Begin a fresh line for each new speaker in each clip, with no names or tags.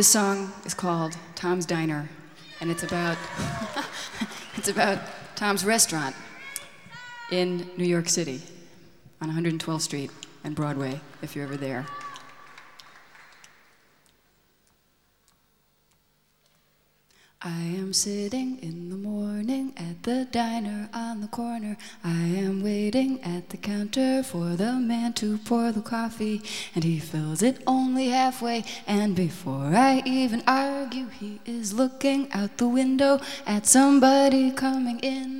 This song is called Tom's Diner, and it's about it's about Tom's restaurant in New York City on 112th Street and Broadway, if you're ever there. I am sitting in morning at the diner on the corner. I am waiting at the counter for the man to pour the coffee, and he fills it only halfway. And before I even argue, he is looking out the window at somebody coming in.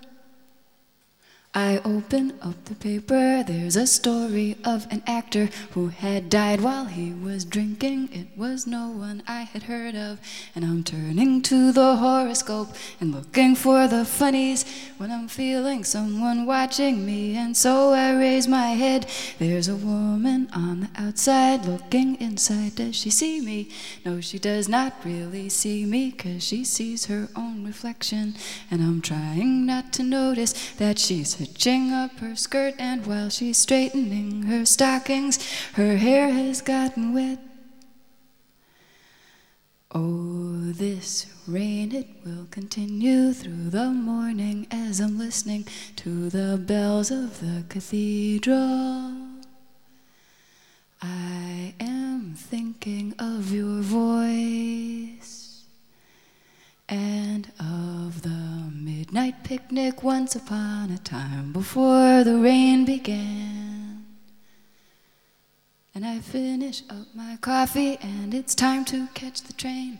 I open up the paper. There's a story of an actor who had died while he was drinking. It was no one I had heard of. And I'm turning to the horoscope and looking for the funnies when I'm feeling someone watching me. And so I raise my head. There's a woman on the outside looking inside. Does she see me? No, she does not really see me because she sees her own reflection. And I'm trying not to notice that she's hitching up her skirt, and while she's straightening her stockings, her hair has gotten wet. Oh, this rain, it will continue through the morning as I'm listening to the bells of the cathedral. I am thinking of your voice and of midnight picnic once upon a time before the rain began. And I finish up my coffee and it's time to catch the train.